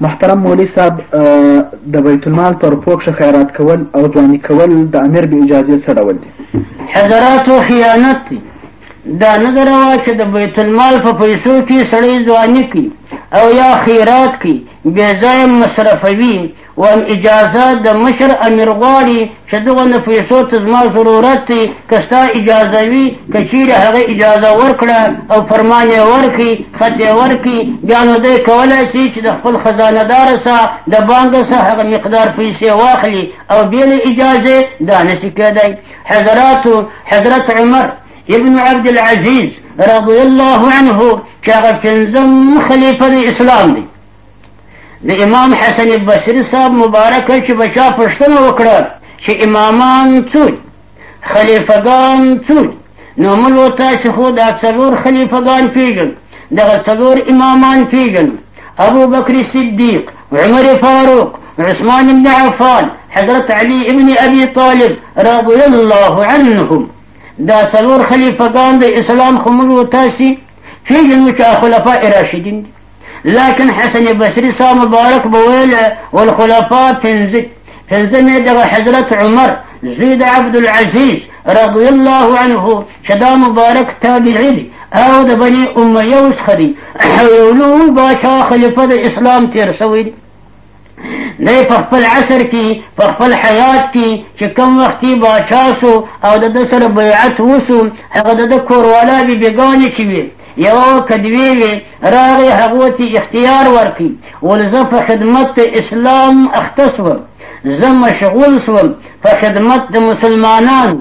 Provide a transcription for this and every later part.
محترم مولوی صاحب د بیت المال پر پوښ خیرات کول او ځواني کول د امیر به اجازه څه ډول دي حضرات او خیانت دي دا نه دروا چې د بیت المال په پیسو کې سړی ځواني کوي او یا خیرات کوي بې ځای مصرفوي و اجازه د مشر امیر غواړي چه دغه نفیسو ته زما ضرورت دی که ستا اجازه وي که چیرې هغه اجازه ورکړه او فرمان یې ورکړي خط یې ورکړي بیا نو دی کولی شي چې د خپل خزاندار څخه د بانک څخه هغه مقدار پیسې واخلي او بې له اجازې دا نشي کېدی حضراتو حضرت عمر ابن عبد العزيز رضي الله عنه چې هغه پنځم خلیفه د اسلام دی د امام حسن بصری صاحب مبارک چې بچا پښتنه وکړه چې امامان څوک خلیفګان څوک نو ملو تاسو خو دا څلور خلیفګان پیژن دغه څلور امامان پیژن ابو بکر صدیق عمر فاروق عثمان بن عفان حضرت علی ابن ابي طالب رضي الله عنهم دا څلور خلیفګان د اسلام خو ملو تاسو پیژنو چې خلفاء راشدین دي لكن حسن البصري صاحب مبارك بويل والخلفاء تنزل تنزل يدغ حضرت عمر زيد عبد العزيز رضي الله عنه شدا مبارك تابعي دي او د بني اميه وسخه دي او يولو باشا خليفه د اسلام تير سوي دي دی په خپل عصر کې په خپل حیات کې چې کم وختي باچا سو او د ده سره بیعت وسو هغه د ده کوروالا بې بېګانې چې وي یوه که دوې وې راغې هغو ته اختیار ورکړي ول زه په خدمت د اسلام اخته سوم زه مشغول سوم په خدمت د مسلمانانو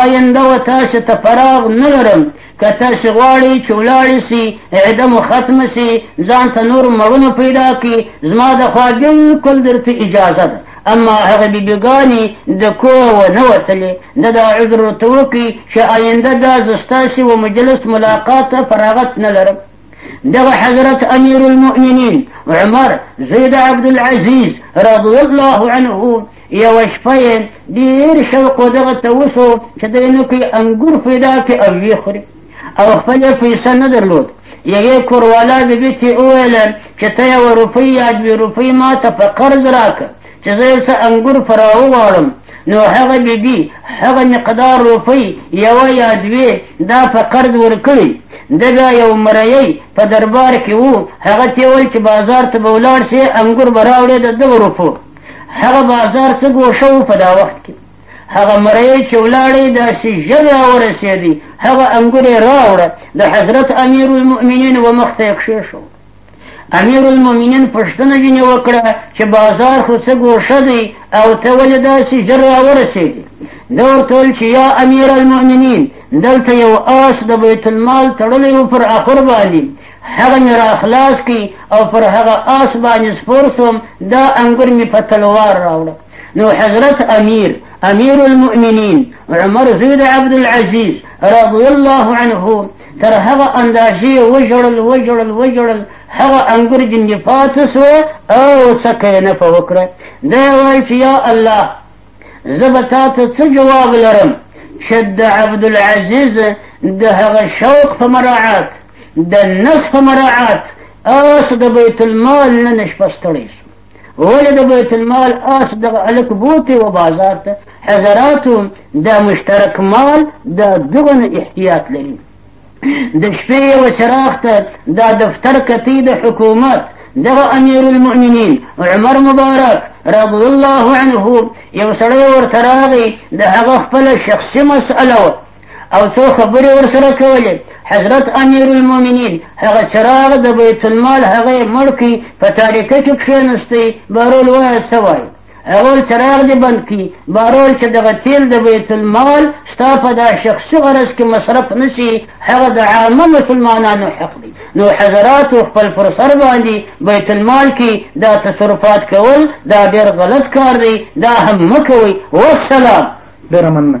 آینده و تاسو ته فراغ نه لرم که تاسې غواړئ چې ولاړې سي عده مو ختمه سي ځان ته نور مړونه پیدا کړي زما د خوا بلکل درته اجازه ده اما هغه بیبیګانې د کوه ونه وتلې د دا عذر ورته وکړي چې آینده دا زه ستاسې و مجلس ملاقات ته فراغت نه لرم دغه حضرت امیر المؤمنین عمر زید عبد العزیز رضی الله عنه یو شپه یې ډېر شوق دغه ته وسو چې د نوکي انګور پیدا کړي او ویې خوري او خپل پیسه نه درلود یوې کوروالا بیبي ته وویل چې ته یوه روپۍ یا دوې روپۍ ما ته په قرض راکړه چې زه یو څه انګور فرا وغواړم نو هغه بي بي هغه مقدار روپۍ یوه یا دوې دا په قرض ورکړي ده بیا یو مریی په دربار کې وو هغه ته وویل چې بازار ته به ولاړ شي انګور به راوړې د دغه روپو هغه بازار څه ګوښه و په دا وخت کې هغه مریی چې ولاړې داسې ژر راورسېدی هغه انګور یې راوړه د حضرت امیر المؤمنین و مخ ته یې کښېښود امیر المؤمنین پوښتنه ځینې وکړه چې بازار خو څه ګوښه دی او ته ولې داسې ژر راورسېږې ده ورته ویل چې یا امیر المؤمنین دلته یو آس د بیت المال تړلی و پر اخر باندې هغه مې را خلاص کړي او پر هغه آس باندې سپور سوم دا انګور مې په تلوار راوړه نو حضرت امیر امیر المؤمنین عمر زوی د عبدالعزیز رضی الله عنه تر هغه اندازې وژړل وژړل وژړل هغه انګور جنې پاتې سو او څکه یې نه په وکړه دی وایي چې یا الله زه به تا ته څه جواب لرم چې د عبدالعزیز د هغه شوق په مراعات د نس په مراعات اوس د بیت المال نه نشپستړی سو ولې د بیت المال آس دغه هلک بوتې و بازار ته حضراتو دا مشترک مال دا دغه نه احتیاط لري د شپې یوه چراغ ته دا دفتر کتی د حکومت دغه امیر المؤمنین عمر مبارک رضی الله عنه یو سړی ورته راغی د هغه خپله شخصي مسئله وه او څو خبرې ورسره کولې حضرت امیر المؤمنین هغه چراغ د بیت المال هغه مړ کړي په تاریکه کې کښېنستی بارول وایه څه وایي اول چراغ دې بند کړي بارول چې دغه تیل د بیت المال ستا په دا شخصي غرض کې مصرف نه شي هغه د عامه مسلمانانو حق دی نو حضراتو خپل پر سر باندې بیت المال کې دا تصرفات کول دا ډېر غلط کار دی دا هم مه کوئ والسلام ډېره مننه